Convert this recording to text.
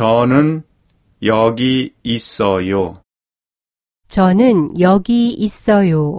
저는 여기 있어요. 저는 여기 있어요.